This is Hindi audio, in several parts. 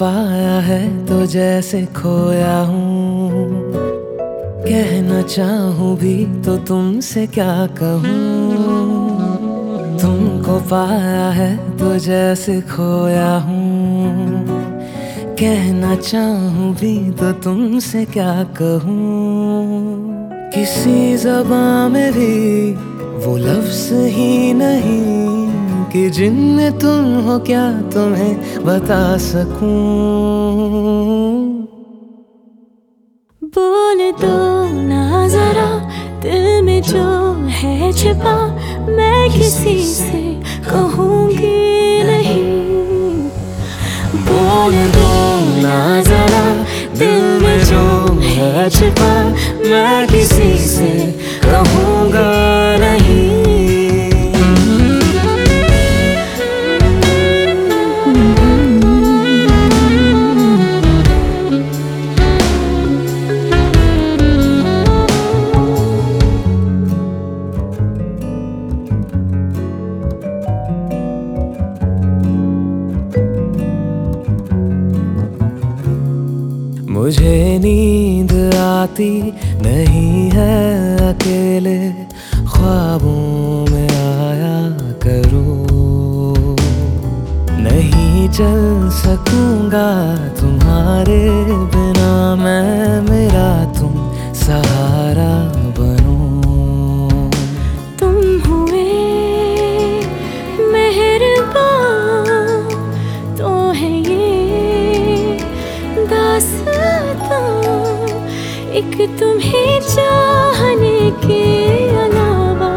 पाया है तो जैसे खोया हूँ। कहना चाहूँ भी तो तुमसे क्या कहूँ। तुमको पाया है तो जैसे खोया हूँ। कहना चाहूँ भी तो तुमसे क्या कहूँ। किसी जबान में भी वो लफ्ज ही नहीं। कि जिनमें तुम हो, क्या तुम्हें बता सकूँ? बोल दो ना जरा, दिल में जो है छिपा, मैं किसी से कहूँगी नहीं। बोल दो ना जरा, दिल में जो है छिपा, मैं किसी से कहूँगा नहीं। मुझे नींद आती नहीं है अकेले, ख्वाबों में आया करो। नहीं चल सकूँगा तुम्हारे बिना मैं मेरा तुम सहारा बनो। तुम हुए मेहरबान तो है ये दास्तां एक तुम्हें चाहने के अलावा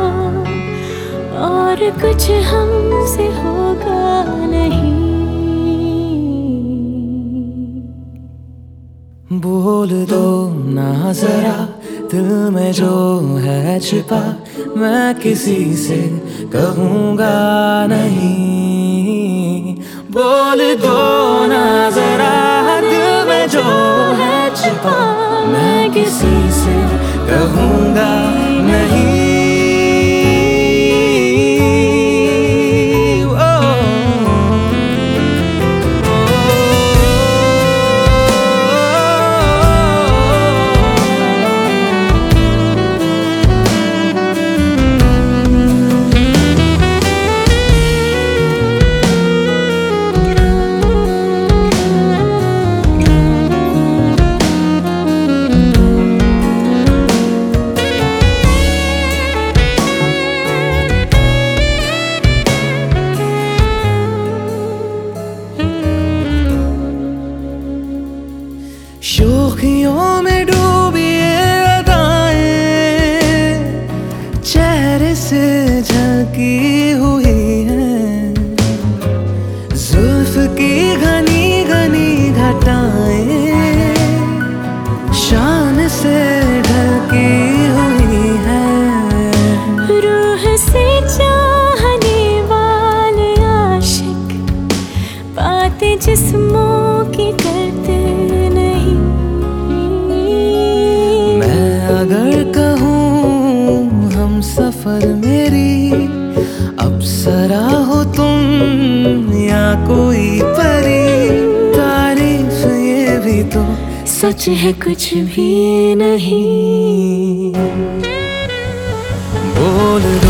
और कुछ हमसे होगा नहीं। बोल दो ना जरा, दिल में जो है छिपा, मैं किसी से कहूँगा नहीं। बोल दो किसी से कहूँगा नहीं। शोखियों में डूबी अदाएँ। चेहरे से झलकी हुई है। जुल्फ की घनी घनी घटाएँ। शान से ढलकी हुई है। रूह से चाहने वाले आशिक, बातें जिस्मों की करते सफ़र मेरी। अब सरा हो तुम या कोई परी। तारीफ़ ये भी तो सच है, कुछ भी नहीं। बोल दो